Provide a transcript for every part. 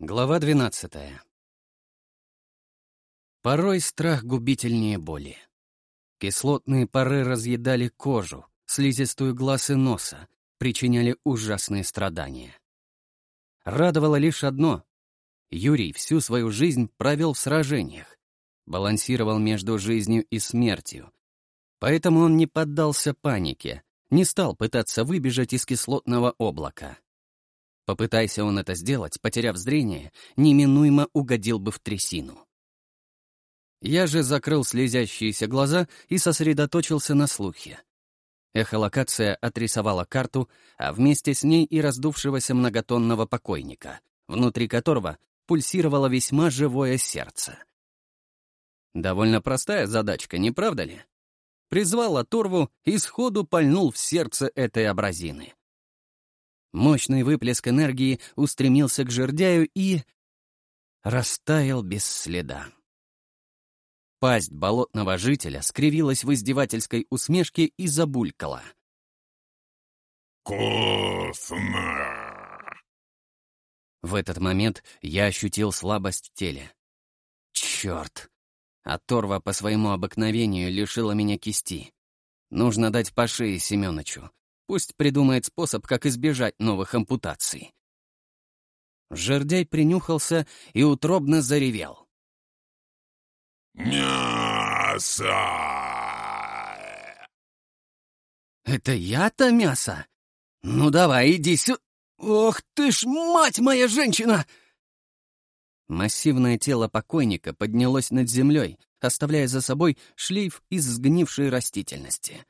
Глава 12. Порой страх губительнее боли. Кислотные пары разъедали кожу, слизистую глаз и носа, причиняли ужасные страдания. Радовало лишь одно. Юрий всю свою жизнь провел в сражениях, балансировал между жизнью и смертью. Поэтому он не поддался панике, не стал пытаться выбежать из кислотного облака. Попытайся он это сделать, потеряв зрение, неминуемо угодил бы в трясину. Я же закрыл слезящиеся глаза и сосредоточился на слухе. Эхолокация отрисовала карту, а вместе с ней и раздувшегося многотонного покойника, внутри которого пульсировало весьма живое сердце. Довольно простая задачка, не правда ли? Призвал Аторву и сходу пальнул в сердце этой абразины. Мощный выплеск энергии устремился к жердяю и... растаял без следа. Пасть болотного жителя скривилась в издевательской усмешке и забулькала. «Вкусно!» В этот момент я ощутил слабость в теле. «Черт!» Оторва по своему обыкновению лишила меня кисти. Нужно дать по шее Семеночу. Пусть придумает способ, как избежать новых ампутаций. Жердяй принюхался и утробно заревел. «Мясо!» «Это я-то мясо? Ну давай, иди сюда! Ох ты ж, мать моя женщина!» Массивное тело покойника поднялось над землей, оставляя за собой шлейф из сгнившей растительности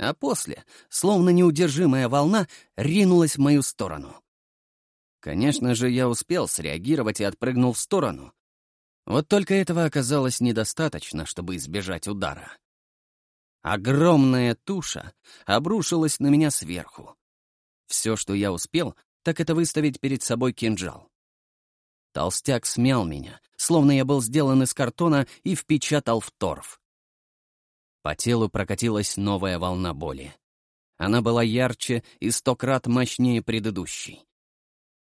а после, словно неудержимая волна, ринулась в мою сторону. Конечно же, я успел среагировать и отпрыгнул в сторону. Вот только этого оказалось недостаточно, чтобы избежать удара. Огромная туша обрушилась на меня сверху. Все, что я успел, так это выставить перед собой кинжал. Толстяк смял меня, словно я был сделан из картона и впечатал в торф. По телу прокатилась новая волна боли. Она была ярче и сто крат мощнее предыдущей.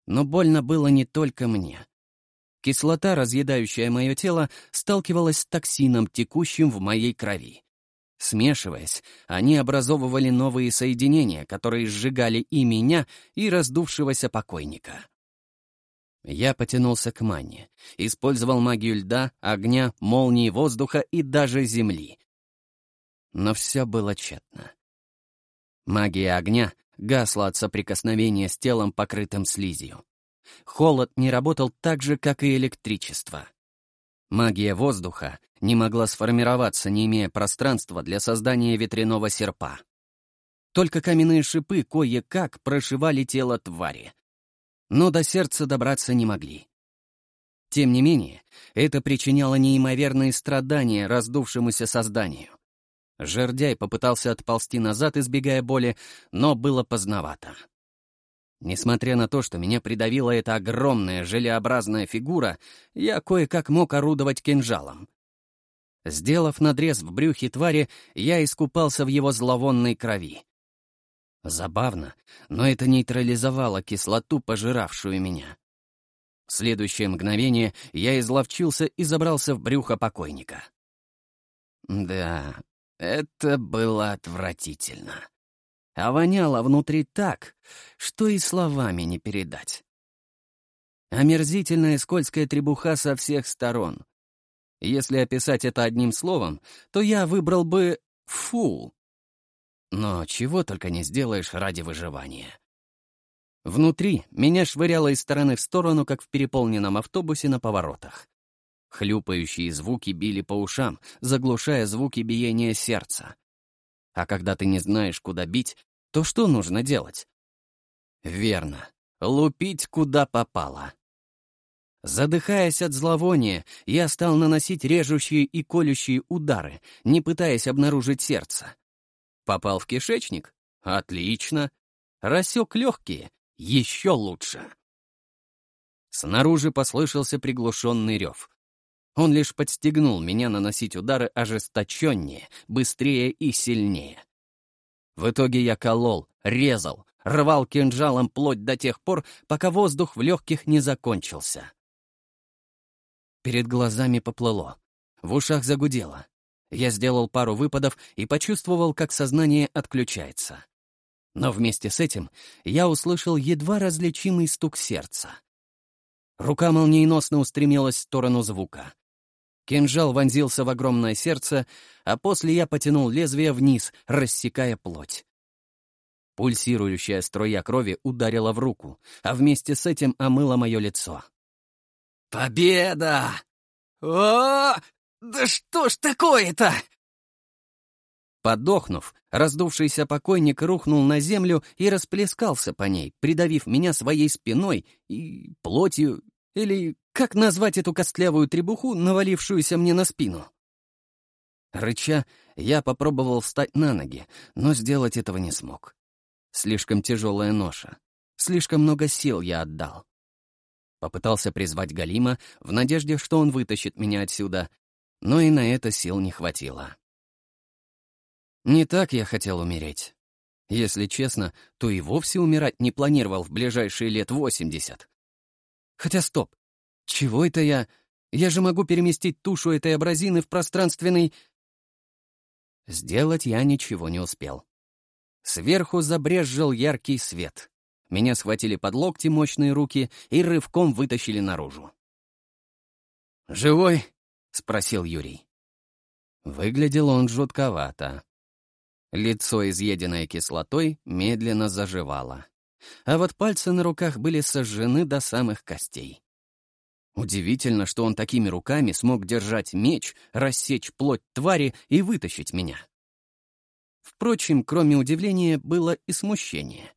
Но больно было не только мне. Кислота, разъедающая мое тело, сталкивалась с токсином, текущим в моей крови. Смешиваясь, они образовывали новые соединения, которые сжигали и меня, и раздувшегося покойника. Я потянулся к Мане, использовал магию льда, огня, молнии воздуха и даже земли но все было тщетно. Магия огня гасла от соприкосновения с телом, покрытым слизью. Холод не работал так же, как и электричество. Магия воздуха не могла сформироваться, не имея пространства для создания ветряного серпа. Только каменные шипы кое-как прошивали тело твари. Но до сердца добраться не могли. Тем не менее, это причиняло неимоверные страдания раздувшемуся созданию. Жердяй попытался отползти назад, избегая боли, но было поздновато. Несмотря на то, что меня придавила эта огромная желеобразная фигура, я кое-как мог орудовать кинжалом. Сделав надрез в брюхе твари, я искупался в его зловонной крови. Забавно, но это нейтрализовало кислоту, пожиравшую меня. В следующее мгновение я изловчился и забрался в брюхо покойника. Да, это было отвратительно. А воняло внутри так, что и словами не передать. Омерзительная скользкая требуха со всех сторон. Если описать это одним словом, то я выбрал бы «фу». Но чего только не сделаешь ради выживания. Внутри меня швыряло из стороны в сторону, как в переполненном автобусе на поворотах. Хлюпающие звуки били по ушам, заглушая звуки биения сердца. А когда ты не знаешь, куда бить, то что нужно делать? Верно. Лупить куда попало. Задыхаясь от зловония, я стал наносить режущие и колющие удары, не пытаясь обнаружить сердце. Попал в кишечник? Отлично. Рассек легкие? Еще лучше. Снаружи послышался приглушенный рев. Он лишь подстегнул меня наносить удары ожесточеннее, быстрее и сильнее. В итоге я колол, резал, рвал кинжалом плоть до тех пор, пока воздух в легких не закончился. Перед глазами поплыло. В ушах загудело. Я сделал пару выпадов и почувствовал, как сознание отключается. Но вместе с этим я услышал едва различимый стук сердца. Рука молниеносно устремилась в сторону звука. Кинжал вонзился в огромное сердце, а после я потянул лезвие вниз, рассекая плоть. Пульсирующая струя крови ударила в руку, а вместе с этим омыла мое лицо. «Победа! О, да что ж такое-то!» Подохнув, раздувшийся покойник рухнул на землю и расплескался по ней, придавив меня своей спиной и плотью, или как назвать эту костлявую требуху, навалившуюся мне на спину. Рыча, я попробовал встать на ноги, но сделать этого не смог. Слишком тяжелая ноша. Слишком много сил я отдал. Попытался призвать Галима в надежде, что он вытащит меня отсюда, но и на это сил не хватило. Не так я хотел умереть. Если честно, то и вовсе умирать не планировал в ближайшие лет 80. Хотя стоп. Чего это я? Я же могу переместить тушу этой абразины в пространственный... Сделать я ничего не успел. Сверху забрезжил яркий свет. Меня схватили под локти мощные руки и рывком вытащили наружу. «Живой?» — спросил Юрий. Выглядел он жутковато. Лицо, изъеденное кислотой, медленно заживало. А вот пальцы на руках были сожжены до самых костей. Удивительно, что он такими руками смог держать меч, рассечь плоть твари и вытащить меня. Впрочем, кроме удивления, было и смущение.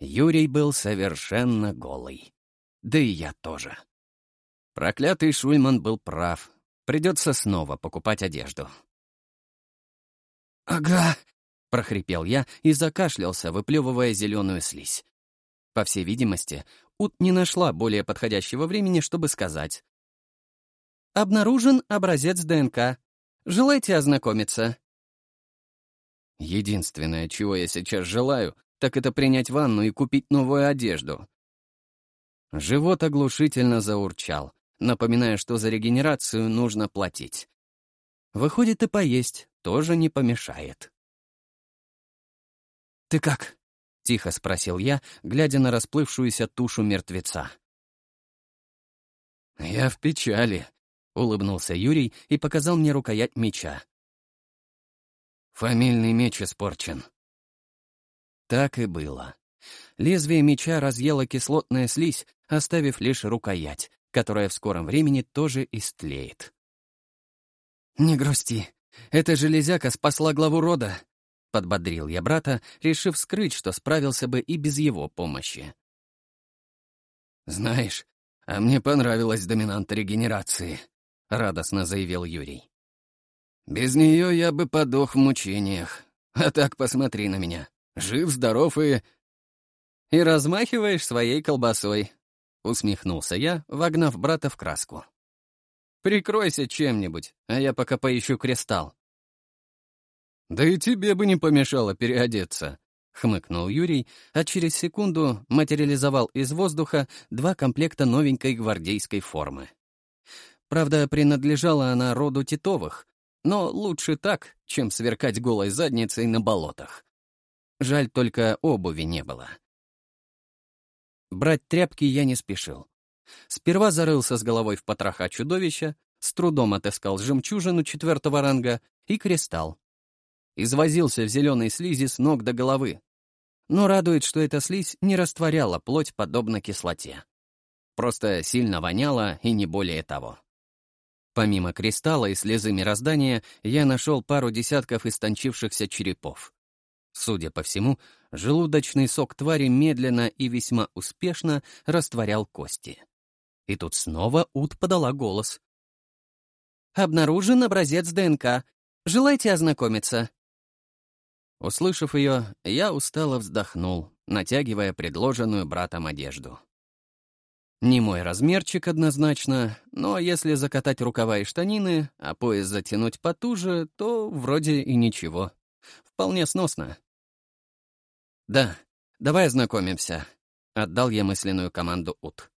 Юрий был совершенно голый. Да и я тоже. Проклятый Шульман был прав. Придется снова покупать одежду. «Ага», — прохрипел я и закашлялся, выплевывая зеленую слизь. По всей видимости, Ут не нашла более подходящего времени, чтобы сказать. «Обнаружен образец ДНК. Желаете ознакомиться?» Единственное, чего я сейчас желаю, так это принять ванну и купить новую одежду. Живот оглушительно заурчал, напоминая, что за регенерацию нужно платить. Выходит, и поесть тоже не помешает. «Ты как?» — тихо спросил я, глядя на расплывшуюся тушу мертвеца. «Я в печали», — улыбнулся Юрий и показал мне рукоять меча. «Фамильный меч испорчен». Так и было. Лезвие меча разъело кислотная слизь, оставив лишь рукоять, которая в скором времени тоже истлеет. «Не грусти», «Эта железяка спасла главу рода!» — подбодрил я брата, решив скрыть, что справился бы и без его помощи. «Знаешь, а мне понравилась доминанта регенерации», — радостно заявил Юрий. «Без нее я бы подох в мучениях. А так посмотри на меня. Жив, здоров и...» «И размахиваешь своей колбасой», — усмехнулся я, вогнав брата в краску. Прикройся чем-нибудь, а я пока поищу кристалл». «Да и тебе бы не помешало переодеться», — хмыкнул Юрий, а через секунду материализовал из воздуха два комплекта новенькой гвардейской формы. Правда, принадлежала она роду Титовых, но лучше так, чем сверкать голой задницей на болотах. Жаль, только обуви не было. Брать тряпки я не спешил. Сперва зарылся с головой в потроха чудовища, с трудом отыскал жемчужину четвертого ранга и кристалл. Извозился в зеленой слизи с ног до головы. Но радует, что эта слизь не растворяла плоть подобно кислоте. Просто сильно воняла и не более того. Помимо кристалла и слезы мироздания, я нашел пару десятков истончившихся черепов. Судя по всему, желудочный сок твари медленно и весьма успешно растворял кости. И тут снова Ут подала голос. «Обнаружен образец ДНК. Желаете ознакомиться?» Услышав ее, я устало вздохнул, натягивая предложенную братом одежду. Не мой размерчик однозначно, но если закатать рукава и штанины, а пояс затянуть потуже, то вроде и ничего. Вполне сносно. «Да, давай ознакомимся», — отдал я мысленную команду Ут.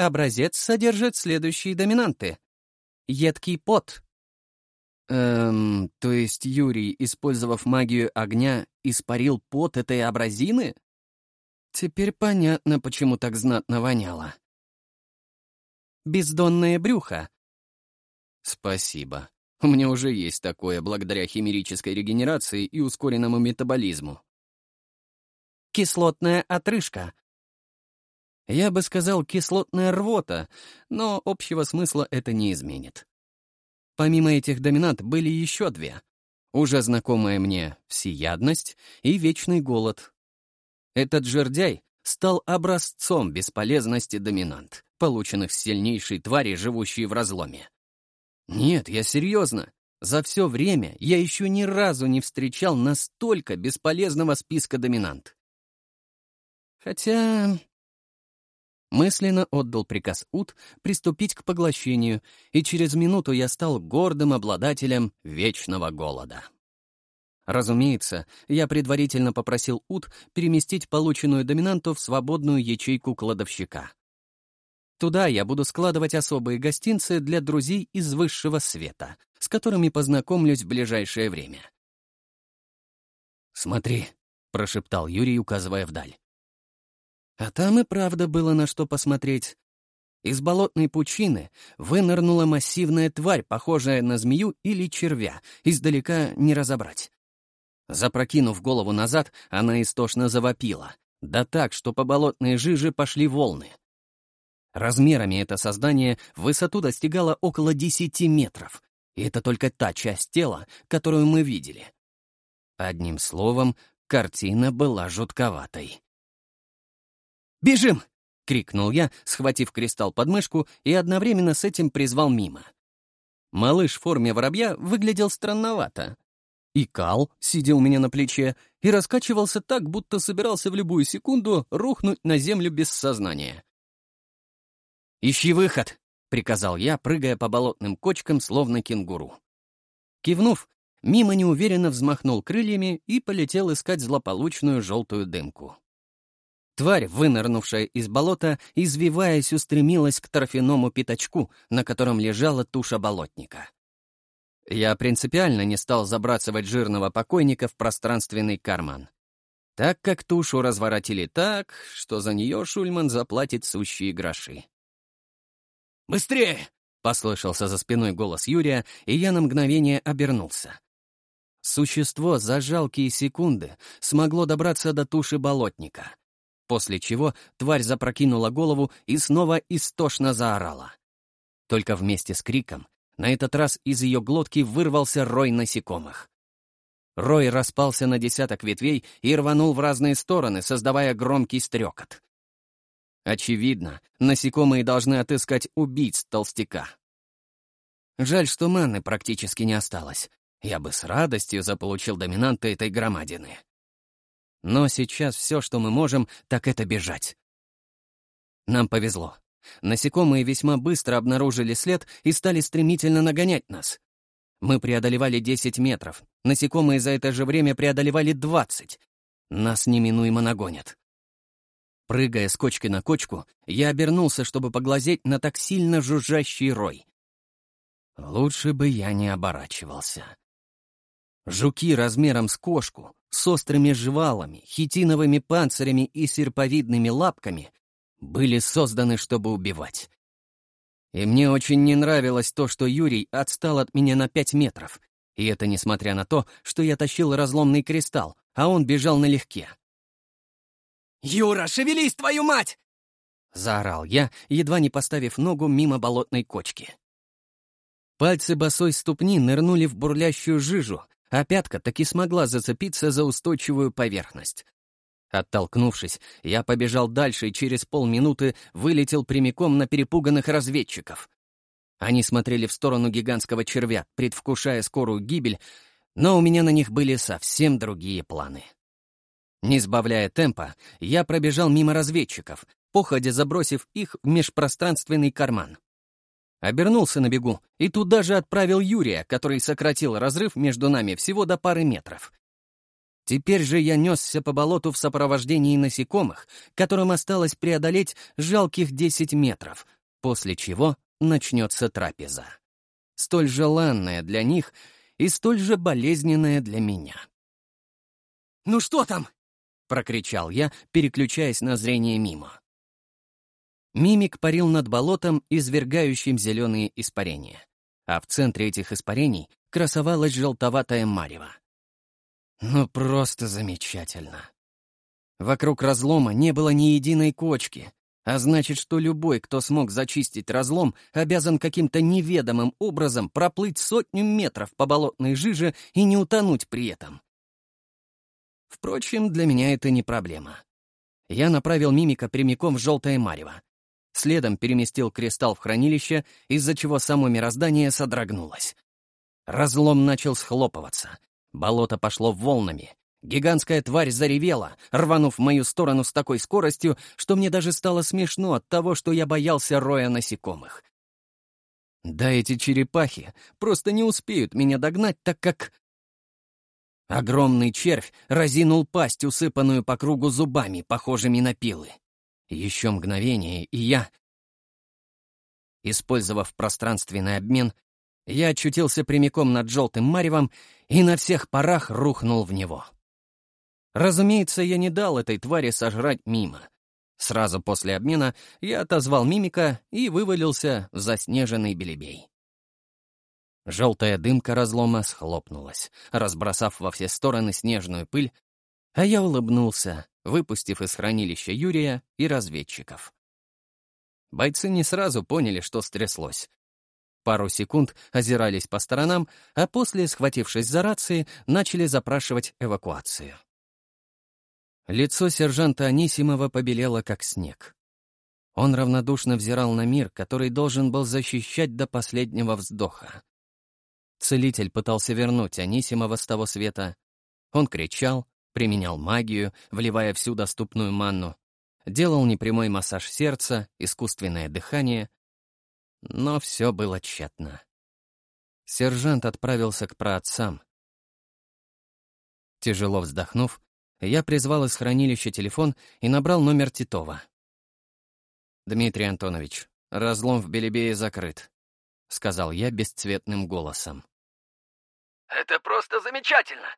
Образец содержит следующие доминанты. Едкий пот. Эм, то есть Юрий, использовав магию огня, испарил пот этой абразины? Теперь понятно, почему так знатно воняло. Бездонное брюхо. Спасибо. У меня уже есть такое благодаря химерической регенерации и ускоренному метаболизму. Кислотная отрыжка — я бы сказал кислотная рвота, но общего смысла это не изменит. Помимо этих доминат были еще две. Уже знакомая мне всеядность и вечный голод. Этот жердяй стал образцом бесполезности доминант, полученных с сильнейшей твари, живущей в разломе. Нет, я серьезно. За все время я еще ни разу не встречал настолько бесполезного списка доминант. Хотя Мысленно отдал приказ Ут приступить к поглощению, и через минуту я стал гордым обладателем вечного голода. Разумеется, я предварительно попросил Ут переместить полученную доминанту в свободную ячейку кладовщика. Туда я буду складывать особые гостинцы для друзей из высшего света, с которыми познакомлюсь в ближайшее время. «Смотри», — прошептал Юрий, указывая вдаль. А там и правда было на что посмотреть. Из болотной пучины вынырнула массивная тварь, похожая на змею или червя, издалека не разобрать. Запрокинув голову назад, она истошно завопила. Да так, что по болотной жиже пошли волны. Размерами это создание высоту достигало около 10 метров. И это только та часть тела, которую мы видели. Одним словом, картина была жутковатой. Бежим!» — крикнул я, схватив кристалл под мышку и одновременно с этим призвал мимо. Малыш в форме воробья выглядел странновато. И Кал сидел у меня на плече и раскачивался так, будто собирался в любую секунду рухнуть на землю без сознания. «Ищи выход!» — приказал я, прыгая по болотным кочкам, словно кенгуру. Кивнув, Мимо неуверенно взмахнул крыльями и полетел искать злополучную желтую дымку. Тварь, вынырнувшая из болота, извиваясь, устремилась к торфяному пятачку, на котором лежала туша болотника. Я принципиально не стал забрасывать жирного покойника в пространственный карман, так как тушу разворотили так, что за нее Шульман заплатит сущие гроши. «Быстрее!» — послышался за спиной голос Юрия, и я на мгновение обернулся. Существо за жалкие секунды смогло добраться до туши болотника, после чего тварь запрокинула голову и снова истошно заорала. Только вместе с криком на этот раз из ее глотки вырвался рой насекомых. Рой распался на десяток ветвей и рванул в разные стороны, создавая громкий стрекот. Очевидно, насекомые должны отыскать убийц толстяка. Жаль, что маны практически не осталось. Я бы с радостью заполучил доминанты этой громадины. Но сейчас все, что мы можем, так это бежать. Нам повезло. Насекомые весьма быстро обнаружили след и стали стремительно нагонять нас. Мы преодолевали 10 метров. Насекомые за это же время преодолевали 20. Нас неминуемо нагонят. Прыгая с кочки на кочку, я обернулся, чтобы поглазеть на так сильно жужжащий рой. Лучше бы я не оборачивался. Жуки размером с кошку, с острыми жвалами, хитиновыми панцирями и серповидными лапками были созданы, чтобы убивать. И мне очень не нравилось то, что Юрий отстал от меня на пять метров. И это несмотря на то, что я тащил разломный кристалл, а он бежал налегке. «Юра, шевелись, твою мать!» Заорал я, едва не поставив ногу мимо болотной кочки. Пальцы босой ступни нырнули в бурлящую жижу, а пятка таки смогла зацепиться за устойчивую поверхность. Оттолкнувшись, я побежал дальше и через полминуты вылетел прямиком на перепуганных разведчиков. Они смотрели в сторону гигантского червя, предвкушая скорую гибель, но у меня на них были совсем другие планы. Не сбавляя темпа, я пробежал мимо разведчиков, походя забросив их в межпространственный карман. Обернулся на бегу и туда же отправил Юрия, который сократил разрыв между нами всего до пары метров. Теперь же я несся по болоту в сопровождении насекомых, которым осталось преодолеть жалких 10 метров, после чего начнется трапеза. Столь желанная для них и столь же болезненная для меня. «Ну что там?» — прокричал я, переключаясь на зрение мимо. Мимик парил над болотом, извергающим зеленые испарения. А в центре этих испарений красовалась желтоватая марево. Ну, просто замечательно. Вокруг разлома не было ни единой кочки, а значит, что любой, кто смог зачистить разлом, обязан каким-то неведомым образом проплыть сотню метров по болотной жиже и не утонуть при этом. Впрочем, для меня это не проблема. Я направил мимика прямиком в желтое марево, следом переместил кристалл в хранилище, из-за чего само мироздание содрогнулось. Разлом начал схлопываться. Болото пошло волнами. Гигантская тварь заревела, рванув в мою сторону с такой скоростью, что мне даже стало смешно от того, что я боялся роя насекомых. Да эти черепахи просто не успеют меня догнать, так как... Огромный червь разинул пасть, усыпанную по кругу зубами, похожими на пилы. Еще мгновение, и я... Использовав пространственный обмен, я очутился прямиком над желтым маревом и на всех парах рухнул в него. Разумеется, я не дал этой твари сожрать мимо. Сразу после обмена я отозвал мимика и вывалился в заснеженный белебей. Желтая дымка разлома схлопнулась, разбросав во все стороны снежную пыль, а я улыбнулся выпустив из хранилища Юрия и разведчиков. Бойцы не сразу поняли, что стряслось. Пару секунд озирались по сторонам, а после, схватившись за рации, начали запрашивать эвакуацию. Лицо сержанта Анисимова побелело, как снег. Он равнодушно взирал на мир, который должен был защищать до последнего вздоха. Целитель пытался вернуть Анисимова с того света. Он кричал, Применял магию, вливая всю доступную манну. Делал непрямой массаж сердца, искусственное дыхание. Но все было тщетно. Сержант отправился к праотцам. Тяжело вздохнув, я призвал из хранилища телефон и набрал номер Титова. «Дмитрий Антонович, разлом в Белебее закрыт», — сказал я бесцветным голосом. «Это просто замечательно!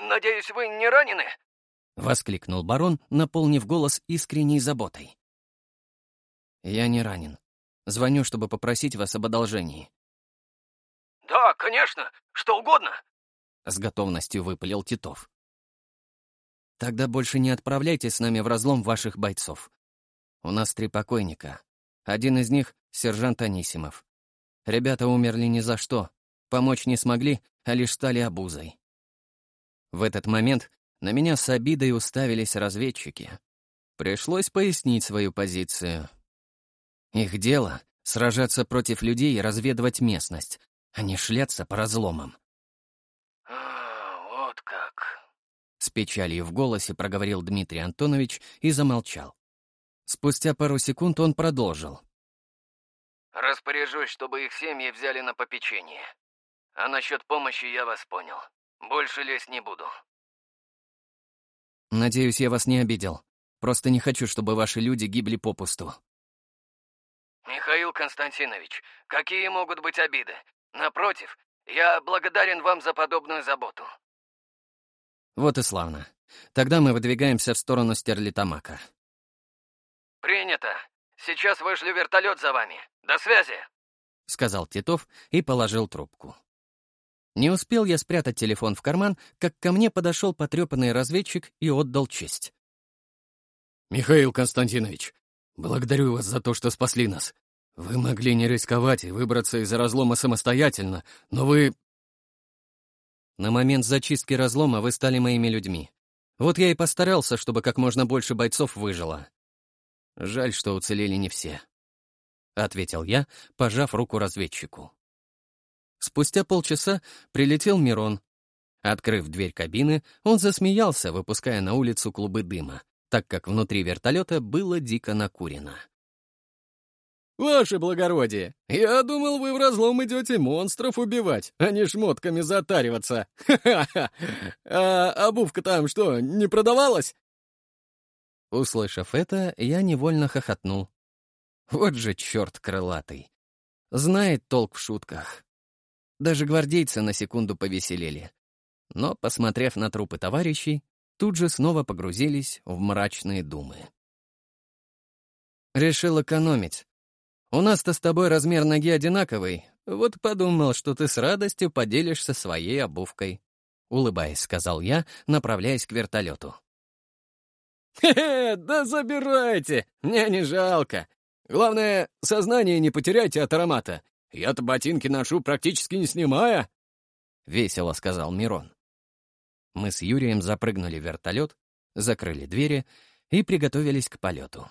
«Надеюсь, вы не ранены?» — воскликнул барон, наполнив голос искренней заботой. «Я не ранен. Звоню, чтобы попросить вас об одолжении». «Да, конечно. Что угодно!» — с готовностью выпалил Титов. «Тогда больше не отправляйте с нами в разлом ваших бойцов. У нас три покойника. Один из них — сержант Анисимов. Ребята умерли ни за что, помочь не смогли, а лишь стали обузой. В этот момент на меня с обидой уставились разведчики. Пришлось пояснить свою позицию. Их дело — сражаться против людей и разведывать местность, а не шляться по разломам. «А, вот как!» С печалью в голосе проговорил Дмитрий Антонович и замолчал. Спустя пару секунд он продолжил. «Распоряжусь, чтобы их семьи взяли на попечение. А насчет помощи я вас понял. Больше лезть не буду. Надеюсь, я вас не обидел. Просто не хочу, чтобы ваши люди гибли попусту. Михаил Константинович, какие могут быть обиды? Напротив, я благодарен вам за подобную заботу. Вот и славно. Тогда мы выдвигаемся в сторону Стерлитамака. Принято. Сейчас вышлю вертолет за вами. До связи, — сказал Титов и положил трубку. Не успел я спрятать телефон в карман, как ко мне подошел потрепанный разведчик и отдал честь. «Михаил Константинович, благодарю вас за то, что спасли нас. Вы могли не рисковать и выбраться из разлома самостоятельно, но вы...» На момент зачистки разлома вы стали моими людьми. Вот я и постарался, чтобы как можно больше бойцов выжило. Жаль, что уцелели не все. — ответил я, пожав руку разведчику. Спустя полчаса прилетел Мирон. Открыв дверь кабины, он засмеялся, выпуская на улицу клубы дыма, так как внутри вертолета было дико накурено. «Ваше благородие, я думал, вы в разлом идете монстров убивать, а не шмотками затариваться. Ха-ха-ха! А обувка там что, не продавалась?» Услышав это, я невольно хохотнул. Вот же черт крылатый. Знает толк в шутках. Даже гвардейцы на секунду повеселели. Но, посмотрев на трупы товарищей, тут же снова погрузились в мрачные думы. «Решил экономить. У нас-то с тобой размер ноги одинаковый, вот подумал, что ты с радостью поделишься своей обувкой», — улыбаясь, сказал я, направляясь к вертолету. «Хе-хе, да забирайте, мне не жалко. Главное, сознание не потеряйте от аромата. Я-то ботинки ношу практически не снимая!» — весело сказал Мирон. Мы с Юрием запрыгнули в вертолет, закрыли двери и приготовились к полету.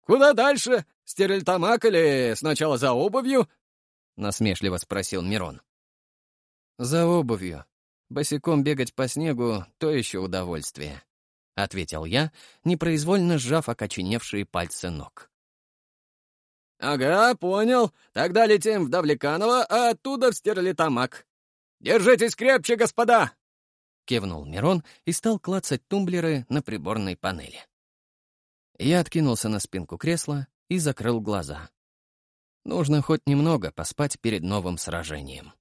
«Куда дальше? Стерльтамак или сначала за обувью?» — насмешливо спросил Мирон. «За обувью. Босиком бегать по снегу — то еще удовольствие», — ответил я, непроизвольно сжав окоченевшие пальцы ног. «Ага, понял. Тогда летим в Давликаново, а оттуда в Стерлитамак». «Держитесь крепче, господа!» Кивнул Мирон и стал клацать тумблеры на приборной панели. Я откинулся на спинку кресла и закрыл глаза. Нужно хоть немного поспать перед новым сражением.